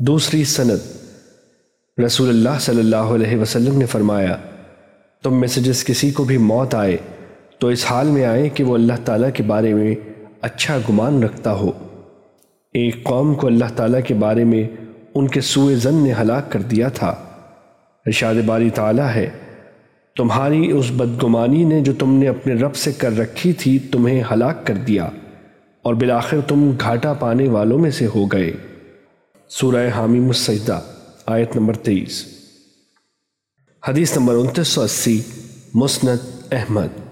دوسری سند۔ رسول اللہ صلی اللہ علیہ وسلم نے فرمایا، تم میں سے جس کسی کو بھی موت آئے، تو اس حال میں آئے کہ وہ اللہ تعالیٰ کے بارے میں اچھا گمان رکھتا ہو۔ ایک قوم کو اللہ تعالیٰ کے بارے میں ان کے سوئے زن نے ہلاک کر دیا تھا۔ ارشاد باری تعالیٰ ہے، تمہاری اس بدگمانی نے جو تم نے اپنے رب سے کر رکھی تھی تمہیں ہلاک کر دیا، اور بالآخر تم گھاٹا پانے والوں میں سے ہو گئے۔ سورہ حامی مسجدہ آیت نمبر تیئیس۔ حدیث نمبر انتیس سو اسی مسند احمد۔